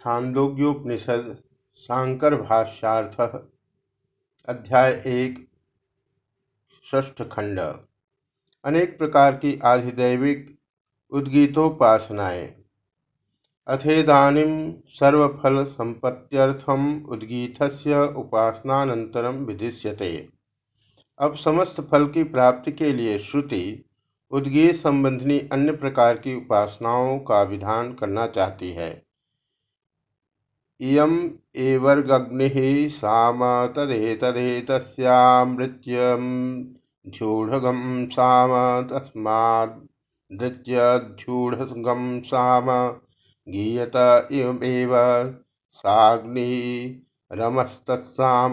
छांदोग्योपनिषद शांकर भाष्यार्थ, अध्याय एक, षष्ठ खंड। अनेक प्रकार की आधिदैविक उद्गीतोपासनाएँ। अथेदानीम सर्वफल संपत्त्यर्थम उद्गीतस्य उपासनानंतरम विधिष्यते। अब समस्त फल की प्राप्ति के लिए श्रुति, उद्गीत संबंधिनी अन्य प्रकार की उपासनाओं का विधान करना चाहती है। इयम् एवर्गग्निः साम तदेतदेतस्यामृत्यम् साम तस्मादृत्यध्यूढगं साम गीयत इमेव साग्निरमस्तत्साम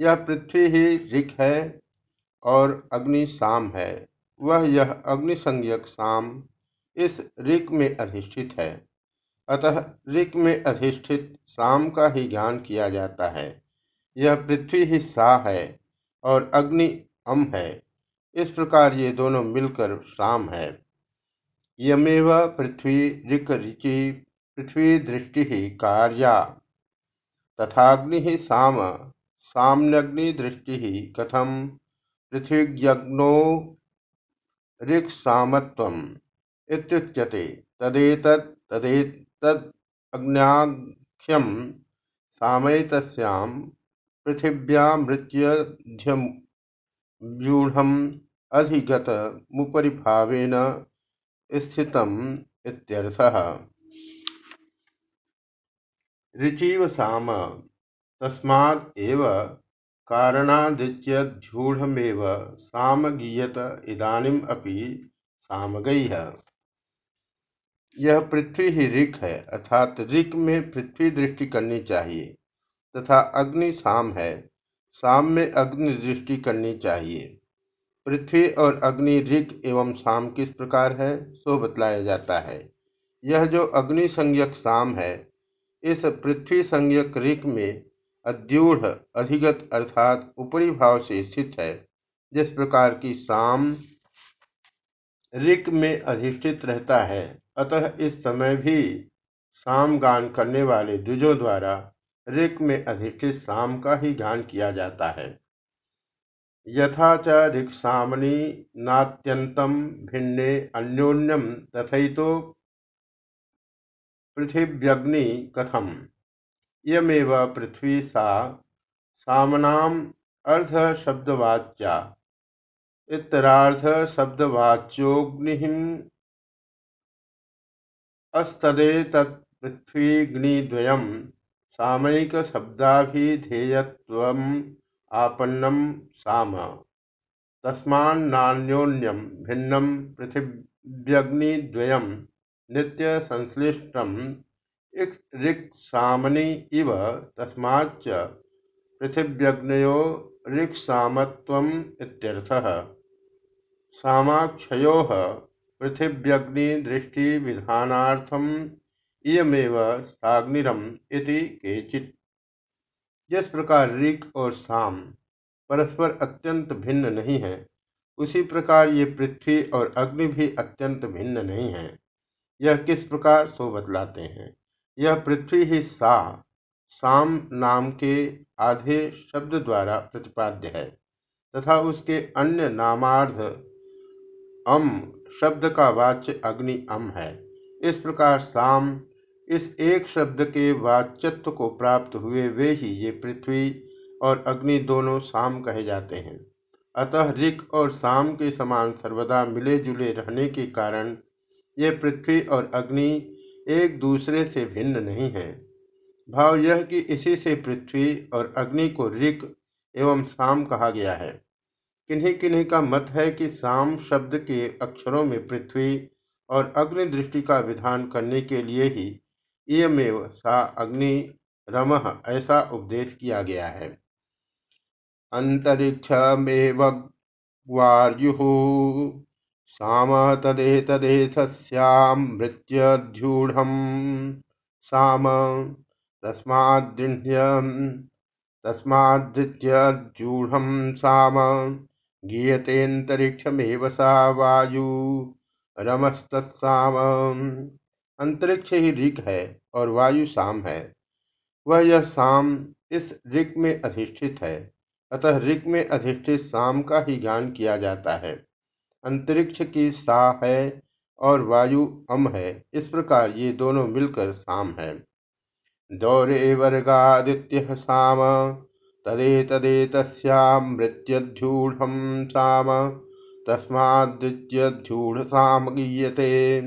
यह पृथ्वी ही ऋख है और अग्नि साम है। वह यह अग्नि अग्निसंज्ञक साम इस ऋक में अधिष्ठित है। अतः ऋक में अधिष्ठित साम का ही ज्ञान किया जाता है। यह पृथ्वी ही सा है और अग्नि अम है। इस प्रकार ये दोनों मिलकर साम है। यमेव पृथ्वी ऋक ऋचि पृथ्वी दृष्टि ही कार्या। तथाग्नि ही साम, साम्यग्नि दृष्टि ही कथम पृथ्वीज्ञो ऋक् सामत्वम इत्युच्यते। तदेतत्, तदेत तदग्न्याख्यम सामयितस्यां पृथिव्यामृत्यध्यव्यूढम् अधिगतमुपरिभावेन स्थितम् इत्यर्थः। ऋचीव साम तस्माद् एव कारणादित्यध्यूढमेव साम गीयत इदानीम सामगैः। यह पृथ्वी ही ऋक है, अर्थात ऋक में पृथ्वी दृष्टि करनी चाहिए, तथा अग्नि साम है, साम में अग्नि दृष्टि करनी चाहिए। पृथ्वी और अग्नि ऋक एवं साम किस प्रकार है, सो बतलाया जाता है। यह जो अग्नि संज्ञक साम है, इस पृथ्वी संज्ञक ऋक में अद्यूढ़, अधिगत, अर्थात ऊपरी भाव से स्थित है, जिस प्रकार की साम ऋक में अधिष्ठित रहता है। अतः इस समय भी साम गान करने वाले द्विजों द्वारा ऋक में अधिष्ठित साम का ही गान किया जाता है। यथा च ऋक्सामनी नात्यंतम भिन्ने अन्योन्यम तथैतो पृथिव्यग्नि कथम। यमेव पृथ्वी सा सामनाम अर्ध शब्दवाच्या इतरार्ध शब्दवाच्योग्नि अस्तदेतत्पृथ्वीग्निद्वयं सामयिकशब्दाभिधेयत्वम् आपन्नं साम। तस्मान्नान्योन्यं भिन्नं पृथिव्यग्निद्वयं नित्यसंश्लिष्टम् ऋक्सामनि इव तस्माच्च पृथिव्यग्नयो ऋक्सामत्वम् इत्यर्थः। सामाक्षयोः पृथिव्यग्निदृष्टिविधानार्थम इयमेव साग्निरम इति केचित। जिस प्रकार ऋक और साम परस्पर अत्यंत भिन्न नहीं है। उसी प्रकार ये पृथ्वी और अग्नि भी अत्यंत भिन्न नहीं है। यह किस प्रकार सो बतलाते हैं? यह पृथ्वी ही सा, साम नाम के आधे शब्द द्वारा प्रतिपाद्य है तथा उसके अन्य नामार्ध अम शब्द का वाच्य अग्नि अम है। इस प्रकार साम, इस एक शब्द के वाच्यत्व को प्राप्त हुए वे ही ये पृथ्वी और अग्नि दोनों साम कहे जाते हैं। अतः ऋक और साम के समान सर्वदा मिले जुले रहने के कारण ये पृथ्वी और अग्नि एक दूसरे से भिन्न नहीं है। भाव यह कि इसी से पृथ्वी और अग्नि को ऋक एवं साम कहा गया है। किन्हीं किन्हीं का मत है कि साम शब्द के अक्षरों में पृथ्वी और अग्नि दृष्टि का विधान करने के लिए ही इयमेव सा अग्नि रम ऐसा उपदेश किया गया है। अंतरिक्षमेव वायु साम तदेतदेतस्यामृत्यूढ़ साम तस्माद्यम तस्माद्यजूढ़ साम गीयतेऽन्तरिक्षमेव सा वायु। रमस्तत्साम। अंतरिक्ष ही ऋक है और वायु शाम है। वह यह शाम इस ऋक में अधिष्ठित है। अतः ऋक में अधिष्ठित शाम का ही ज्ञान किया जाता है। अंतरिक्ष की सा है और वायु अम है। इस प्रकार ये दोनों मिलकर शाम है। दौरे वर्गादित्य साम। तदेतदेतस्यामृत्यध्यूढं साम तस्माद्दित्यध्यूढसाम गीयते।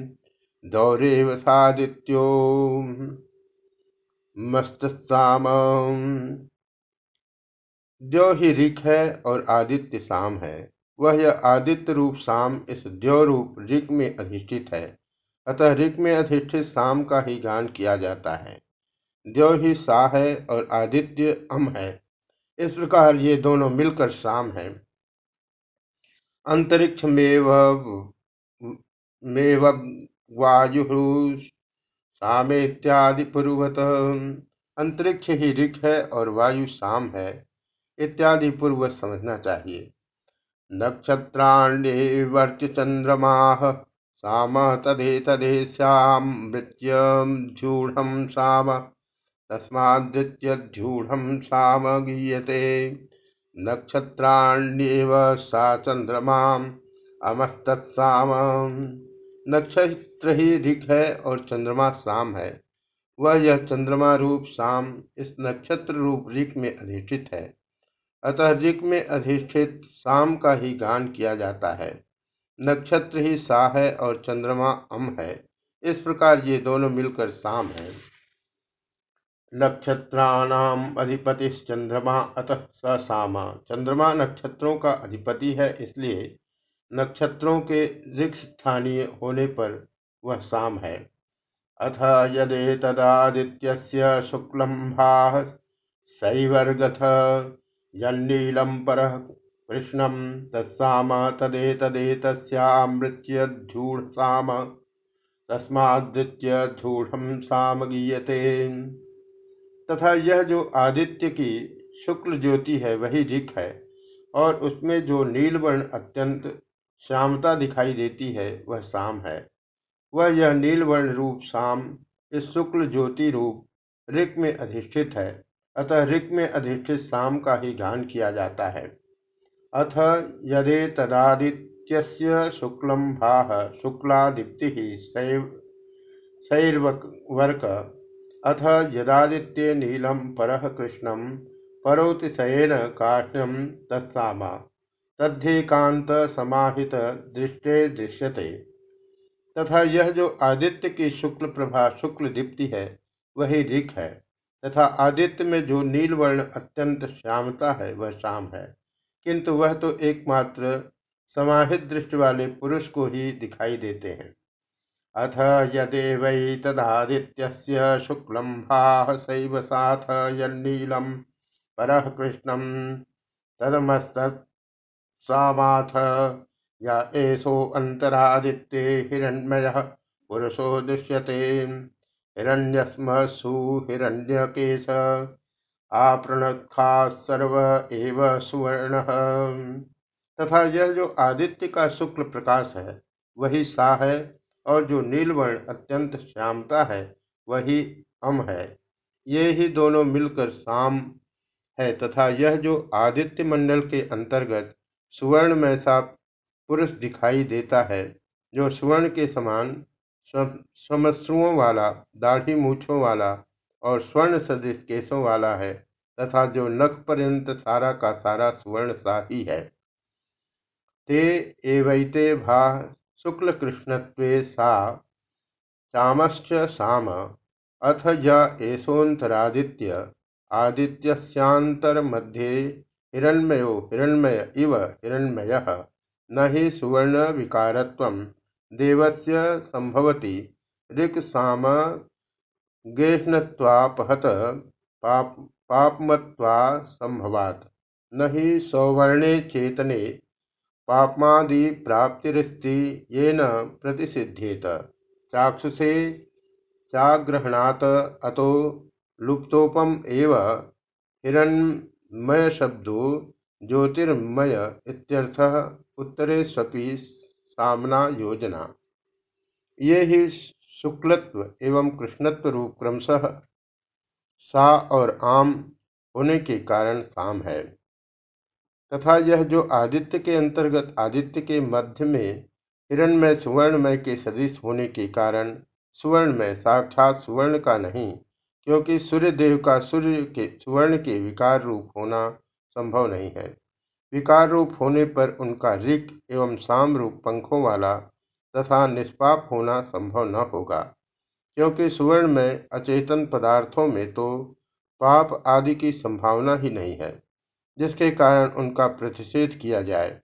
दौरेव सादित्यो। मस्तसाम द्यो ही ऋख है और आदित्य साम है। वह यह आदित्य रूप साम इस द्यो रूप ऋक में अधिष्ठित है। अतः ऋक में अधिष्ठित साम का ही गान किया जाता है। द्यो ही सा है और आदित्य अम है। इस प्रकार ये दोनों मिलकर शाम है। अंतरिक्ष में वायु सामेत्यादि पूर्वत। अंतरिक्ष ही ऋख है और वायु शाम है, इत्यादि पूर्व समझना चाहिए। नक्षत्राण्यवर्च चंद्रमा, साम तदे तदे श्याम मृत्यम झूढ़ साम तस्माद्युत्यध्यूढं साम गीयते नक्षत्राण्येव सा चंद्रमाम् अमस्तत्साम। नक्षत्र ही ऋख है और चंद्रमा शाम है। वह यह चंद्रमा रूप शाम इस नक्षत्र रूप ऋख में अधिष्ठित है। अतः ऋख में अधिष्ठित शाम का ही गान किया जाता है। नक्षत्र ही सा है और चंद्रमा अम है। इस प्रकार ये दोनों मिलकर शाम है। नक्षत्राणाम अधिपतिश्चंद्रमा, अतः स सामा। चंद्रमा नक्षत्रों का अधिपति है, इसलिए नक्षत्रों के ऋक्ष स्थानीय होने पर वह साम है। अथ यदे तदादित्य शुक्लम भाह सैवर्गथ यन्नीलम पर कृष्णम तत्साम तदे तदे तस्यामृत्यधूढ़ साम तस्मादित्यधूढ़ साम गीयते। तथा यह जो आदित्य की शुक्ल ज्योति है, वही ऋख है और उसमें जो नीलवर्ण अत्यंत श्यामता दिखाई देती है, वह शाम है। वह यह नीलवर्ण रूप शाम इस शुक्ल ज्योति रूप ऋक में अधिष्ठित है, अतः ऋक में अधिष्ठित शाम का ही गान किया जाता है। अथ यदे तदादित्य शुक्लम भाह शुक्ला दीप्ति सैर्वर्क अथ यदादित्ये नीलं परः कृष्णं परोतिशयेन काष्ठ्यं तत्सामा। दृष्टे दृश्यते। तथा यह जो आदित्य की शुक्ल प्रभा, शुक्ल दीप्ति है, वही ऋख है। तथा आदित्य में जो नीलवर्ण अत्यंत श्यामता है, वह श्याम है। किंतु वह तो एकमात्र समाहित दृष्टि वाले पुरुष को ही दिखाई देते हैं। अथ यदेवैतदादित्यस्य शुक्लं भासैव साथ यन्नीलं परः कृष्णं तदमस्तत्सामाथ य एषोऽन्तरादित्ये हिरण्मयः पुरुषो दृश्यते। हिरण्यस्मसु हिरण्यकेश आपृणत्खाः सर्व एव सुवर्णः। तथा यह जो आदित्य का शुक्ल प्रकाश है, वही सा है और जो नीलवर्ण अत्यंत श्यामता है, वही अम है। ये ही दोनों मिलकर शाम है तथा यह जो आदित्य मंडल के अंतर्गत सुवर्ण में सा पुरुष दिखाई देता है, जो सुवर्ण के समान समश्रुओं वाला दाढ़ी मूछों वाला और स्वर्ण सदृश केशों वाला है तथा जो नख पर्यंत सारा का सारा सुवर्ण सा ही है। ते एवैते भा शुक्ल कृष्णत्वे सा चामश्च साम अथ य एषोऽन्तरादित्य आदित्यस्यान्तर्मध्ये हिरण्मयो हिरण्मय इव हिरण्मयः न हि सुवर्णविकारत्वं देवस्य सम्भवति ऋक्साम गेह्नत्वापहत पाप पापमत्वा संभवात् न हि सौवर्णे चेतने पापमादि प्राप्तिरस्ति येन प्रतिषिध्येत चाक्षुषे चाग्रहणात अतो लुप्तोपम एव हिरण्मयशब्दो ज्योतिर्मय इत्यर्थः उत्तरे स्वपि सामना योजना। ये ही शुक्लत्व एवं कृष्णत्व रूप क्रमशः सा और आम होने के कारण साम है। तथा यह जो आदित्य के अंतर्गत आदित्य के मध्य में हिरणमय सुवर्णमय के सदृश होने के कारण सुवर्णमय, साक्षात सुवर्ण का नहीं, क्योंकि सूर्य देव का सूर्य के, सुवर्ण के विकार रूप होना संभव नहीं है। विकार रूप होने पर उनका ऋक एवं साम रूप पंखों वाला तथा निष्पाप होना संभव न होगा, क्योंकि सुवर्ण में अचेतन पदार्थों में तो पाप आदि की संभावना ही नहीं है। जिसके कारण उनका प्रतिषेध किया जाए।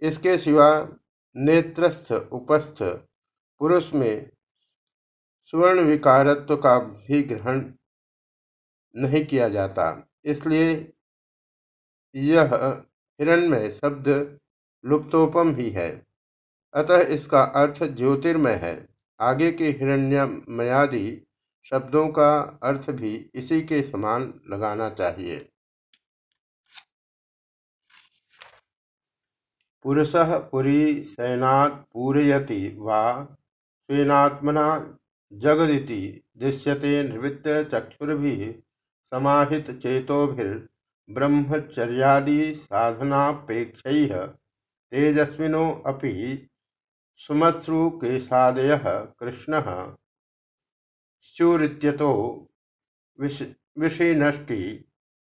इसके सिवा नेत्रस्थ, उपस्थ पुरुष में सुवर्ण विकारत्व का भी ग्रहण नहीं किया जाता। इसलिए यह हिरणमय शब्द लुप्तोपम ही है। अतः इसका अर्थ ज्योतिर्मय है। आगे के हिरण्यमयादि शब्दों का अर्थ भी इसी के समान लगाना चाहिए। पुरुषः पुरी शयनात् पूरयति वा स्वेनात्मना जगदिति दृश्यते निवृत्त चक्षुर्भिः समाहितचेतोभिर्ब्रह्मचर्यादि साधनापेक्षैः तेजस्विनो अपि सुमश्रुकेशादयः कृष्णः। स्युरित्यतो विषिनष्टि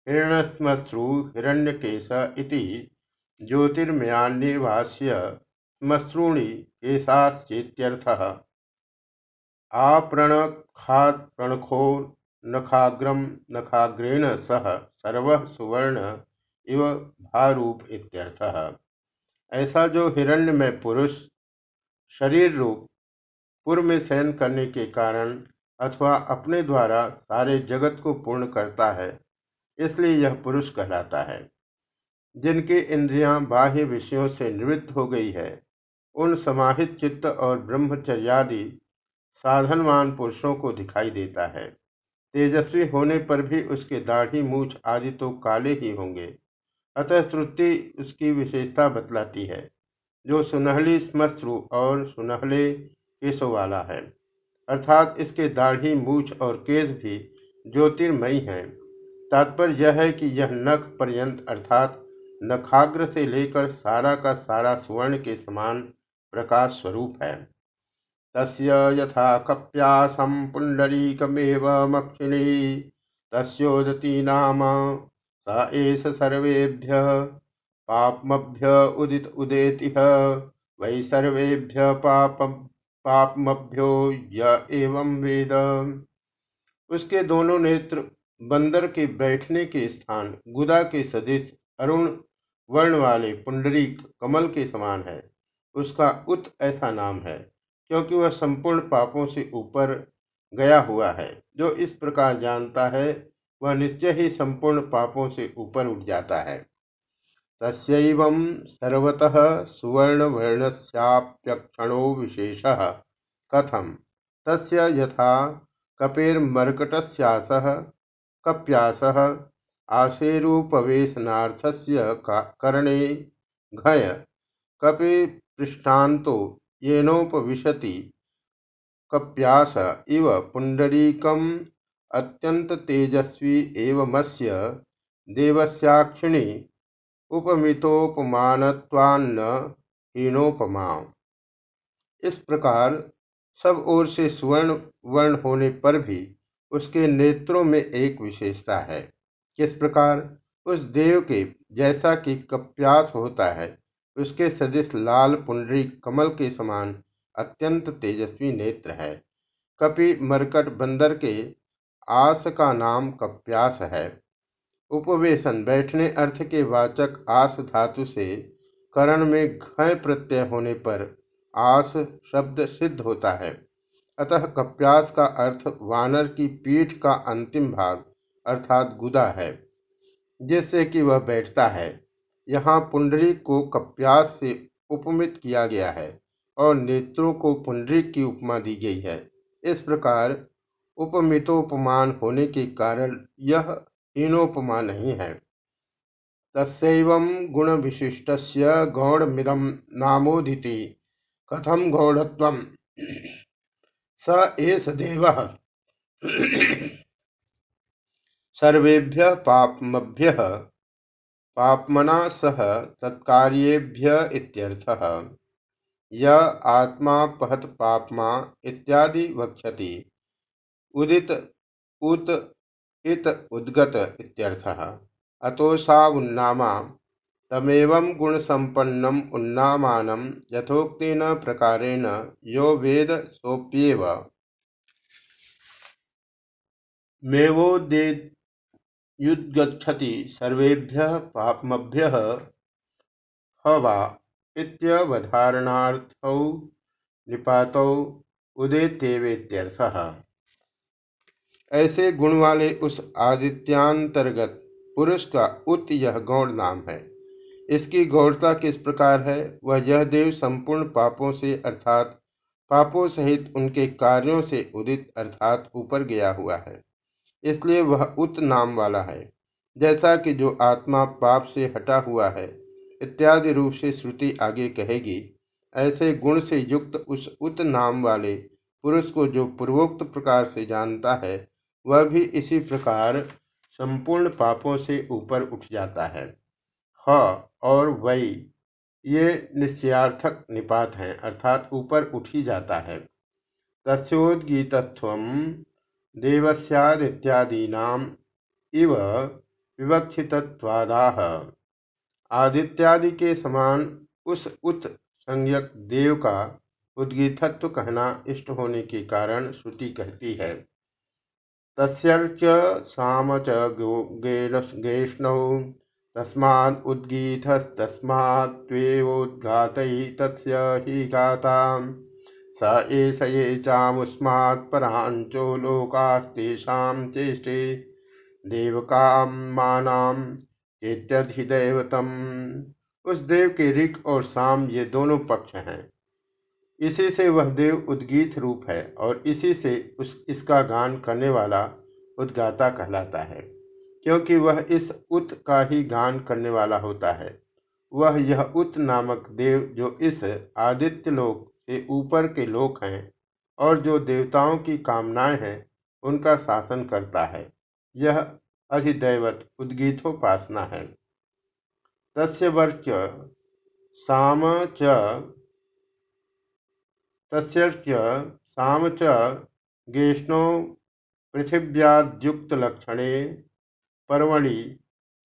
हिरण्यश्मश्रु हिरण्यकेश इति ज्योतिर्मयान्येवास्य श्मश्रूणि केशाश्चेत्यर्थः। आपणखात्प्रणखो नखाग्रम नखाग्रेण सह सर्व सुवर्ण इव भारूप इत्यर्थः। ऐसा जो हिरण्य में पुरुष शरीर रूप पूर्व में शयन करने के कारण अथवा अपने द्वारा सारे जगत को पूर्ण करता है, इसलिए यह पुरुष कहलाता है। जिनकी इंद्रियाँ बाह्य विषयों से निवृत्त हो गई है, उन समाहित चित्त और ब्रह्मचर्यादि साधनवान पुरुषों को दिखाई देता है। तेजस्वी होने पर भी उसके दाढ़ी मूछ आदि तो काले ही होंगे। अतः श्रुति उसकी विशेषता बतलाती है, जो सुनहली स्मश्रु और सुनहले केशों वाला है। अर्थात इसके दाढ़ी मूछ और केश भी ज्योतिर्मयी हैं। तात्पर्य यह है कि यह नख पर्यंत अर्थात नखाग्र से लेकर सारा का सारा सुवर्ण के समान प्रकाश स्वरूप है। तस्य यथा कप्यासम पुंडरीकमेव मक्षिणी तस्ोदती नाम, स एष सर्वेभ्य, पापमभ्य उदित उदेति, वै सर्वेभ्य पाप, पापमभ्यो य एवं वेद। उसके दोनों नेत्र बंदर के बैठने के स्थान, गुदा के सदिश अरुण वर्ण वाले पुंडरीक कमल के समान है। उसका उत ऐसा नाम है, क्योंकि वह संपूर्ण पापों से ऊपर गया हुआ है। जो इस प्रकार जानता है, वह निश्चय ही संपूर्ण पापों से ऊपर उठ जाता है। तस्व सर्वतः सुवर्ण सुवर्णवर्णस्याप्यक्षणो विशेष कथम। तस्य यथा कपेर्मर्कटस्यासः, कप्यासः आशेरुपवेशनार्थस्य करणे घय। कपिपृष्ठान्तो येनोपविशति। कप्यास इव पुण्डरीकम् अत्यन्ततेजस्वी एवमस्य देवस्याक्षिणी उपमितोपमानत्वान्न हीनोपमा इस प्रकार सब ओर से सुवर्ण, वर्ण होने पर भी उसके नेत्रों में एक विशेषता है। किस प्रकार उस देव के जैसा कि कप्यास होता है, उसके सदिश लाल पुंडरी कमल के समान अत्यंत तेजस्वी नेत्र है। कपि मरकट बंदर के आस का नाम कप्यास है। उपवेशन बैठने अर्थ के वाचक आस धातु से करण में घय प्रत्यय होने पर आस शब्द सिद्ध होता है। अतः कप्यास का अर्थ वानर की पीठ का अंतिम भाग अर्थात गुदा है जिससे कि वह बैठता है। यहाँ पुंडरी को कप्यास से उपमित किया गया है और नेत्रों को पुंडरी की उपमा दी गई है। इस प्रकार उपमितोपमान होने के कारण यह हीनोपमा नहीं है। तस्व गुण विशिष्ट गौड़मिदम नामोदिति कथम गौड़त्व स एष देवः सर्वेभ्यः पाप्मभ्यः, पाप्मना सह तत्कार्येभ्य इत्यर्थः। य आत्मा पहत पाप्मा इत्यादि वक्षति। उदित, उत, इत उद्गत इत्यर्थः। अतोषावुन्नामा तमेवं गुणसम्पन्नम् उन्नामानं यथोक्तेन प्रकारेण यो वेद सोऽप्येव मेवोदेयुद्गच्छति सर्वेभ्यः पाप्मभ्यः ह वा इत्यवधारणार्थौ निपातौ उदेत्येवेत्यर्थः। ऐसे गुण वाले उस आदित्यांतर्गत पुरुष का उत यह गौण नाम है। इसकी गौरता किस प्रकार है? वह यह देव संपूर्ण पापों से अर्थात पापों सहित उनके कार्यों से उदित अर्थात ऊपर गया हुआ है। इसलिए वह उत नाम वाला है, जैसा कि जो आत्मा पाप से हटा हुआ है, इत्यादि रूप से श्रुति आगे कहेगी। ऐसे गुण से युक्त उस उत नाम वाले पुरुष को जो पूर्वोक्त प्रकार से जानता है, वह भी इसी प्रकार संपूर्ण पापों से ऊपर उठ जाता है। ह और वही ये निश्चयार्थक निपात हैं, अर्थात ऊपर उठ ही जाता है। तस्ोदगीतत्व देवस्यादित्यादीनाम इव विवक्षितत्वादाह। आदित्यादि के समान उस उत संज्ञक देव का उद्गीतत्व कहना इष्ट होने के कारण श्रुति कहती है। तस्यर्च साम च गेष्णौ तस्माद् तस्य हि गाता स एष ये चामुस्मात् पराञ्चो लोकास्तेषां चेष्टे देवकामानां चेत्यधिदैवतम उस देव के ऋक और साम ये दोनों पक्ष हैं। इसी से वह देव उद्गीत रूप है और इसी से उस, इसका गान करने वाला उद्गाता कहलाता है, क्योंकि वह इस उत का ही गान करने वाला होता है। वह यह उत नामक देव जो इस आदित्य लोक से ऊपर के लोक हैं और जो देवताओं की कामनाएँ हैं, उनका शासन करता है। यह अधिदैवत उद्गीतोपासना है। तस्य वर्च साम च तस्यर्च साम च गेष्णो पृथिव्याद्युक्तलक्षणे पर्वणि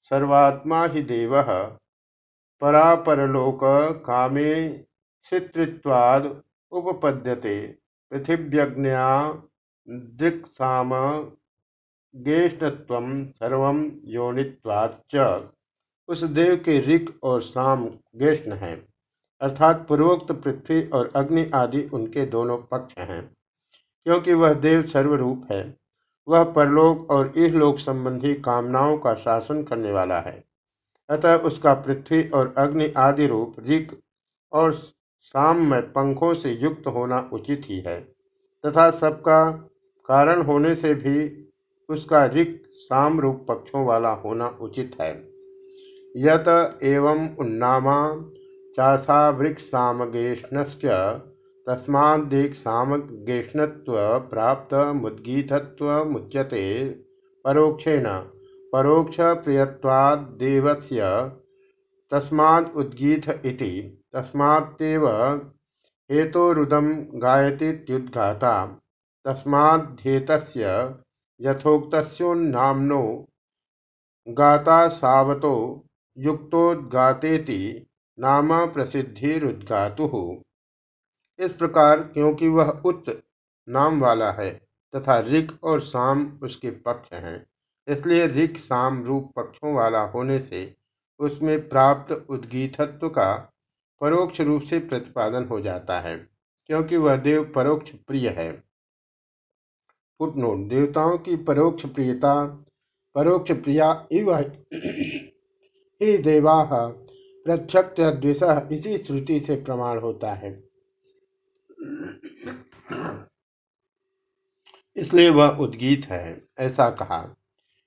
सर्वात्मा हि देवः, परापरलोक कामे शितृत्वाद उपपद्यते। पृथिव्यज्ञा दृक्साम गेष्णत्व सर्व योनित्वाच्च उस देव के ऋक और साम गेष्ण हैं, अर्थात पूर्वोक्त पृथ्वी और अग्नि आदि उनके दोनों पक्ष हैं, क्योंकि वह देव सर्वरूप है। वह परलोक और इहलोक संबंधी कामनाओं का शासन करने वाला है। अतः उसका पृथ्वी और अग्नि आदि रूप ऋक और साम में पंखों से युक्त होना उचित ही है, तथा सबका कारण होने से भी उसका ऋक साम रूप पक्षों वाला होना उचित है। यत एवं उन्नामा चासा वृक्षसामगेष्णश्च तस्मादिक सामगेष्णत्व प्राप्त मुद्गीतत्व मुच्यते। परोक्षेण, परोक्ष प्रियत्वादेवस्य तस्माद् उद्गीत इति। तस्मात्तेव हेतोरुदं गायतीत्युद्गाता तस्माद्धेतस्य गाता सावतो युक्तोद्गातेति नाम प्रसिद्धिरुद्गातुः इस प्रकार क्योंकि वह उच्च नाम वाला है तथा ऋक और साम उसके पक्ष हैं, इसलिए ऋक साम रूप पक्षों वाला होने से उसमें प्राप्त उद्गीतत्व का परोक्ष रूप से प्रतिपादन हो जाता है, क्योंकि वह देव परोक्ष प्रिय है। फुटनोट देवताओं की परोक्ष प्रियता, परोक्ष प्रिया इव ही देवा, प्रत्यक्ष इसी श्रुति से प्रमाण होता है। इसलिए वह उद्गीत है, ऐसा कहा।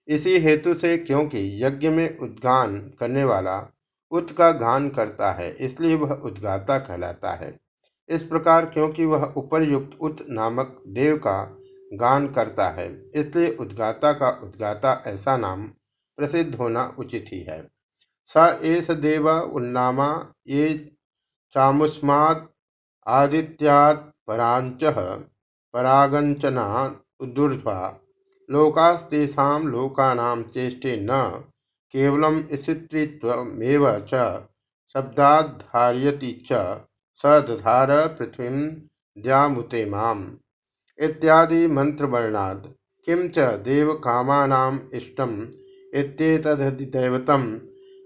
इसी हेतु से क्योंकि यज्ञ में उद्गान करने वाला उत का गान करता है, इसलिए वह उद्गाता कहलाता है। इस प्रकार क्योंकि वह उपरयुक्त उत नामक देव का गान करता है, इसलिए उद्गाता का उद्गाता ऐसा नाम प्रसिद्ध होना उचित ही है। स एष देव उन्नामा, ये चामुस्मात् आदित्यात् परांच परागंचना दुर्ध्वा। लोकास्तेषां लोकानां चेष्टे न केवलम स्त्रीत्वमेव च शब्दाधारयति च स दधार पृथ्वी द्यामुते माम। इत्यादि मंत्रवर्णाद किम च देवकामानाम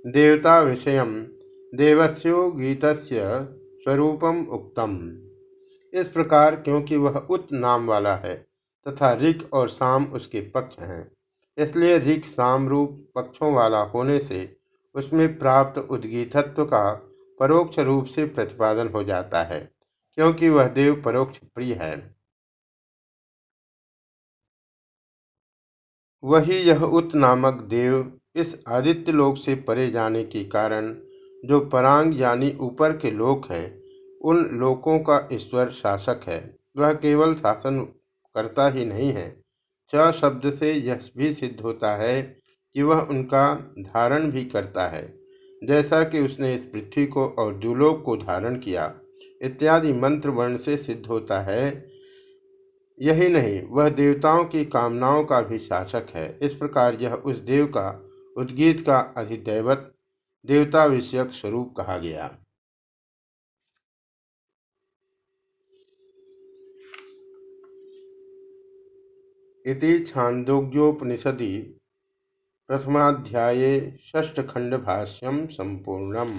देवता विषय देवस्यो गीतस्य स्वरूपम उक्तम। इस प्रकार क्योंकि वह उत नाम वाला है तथा ऋक और साम उसके पक्ष हैं। इसलिए अधिक सामरूप पक्षों वाला होने से उसमें प्राप्त उद्गीतत्व का परोक्ष रूप से प्रतिपादन हो जाता है, क्योंकि वह देव परोक्ष प्रिय है। वही यह उत नामक देव इस आदित्य लोक से परे जाने के कारण जो परांग यानी ऊपर के लोक हैं, उन लोकों का ईश्वर शासक है। वह केवल शासन करता ही नहीं है च शब्द से यह भी सिद्ध होता है कि वह उनका धारण भी करता है। जैसा कि उसने इस पृथ्वी को और दुलोक को धारण किया, इत्यादि मंत्र वर्ण से सिद्ध होता है। यही नहीं, वह देवताओं की कामनाओं का भी शासक है। इस प्रकार यह उस देव का, उद्गीत का अधिदैवत, देवता विषयक स्वरूप कहा गया। इति छांदोग्योपनिषदि प्रथमाध्याये षष्ठखंडभाष्यम संपूर्णम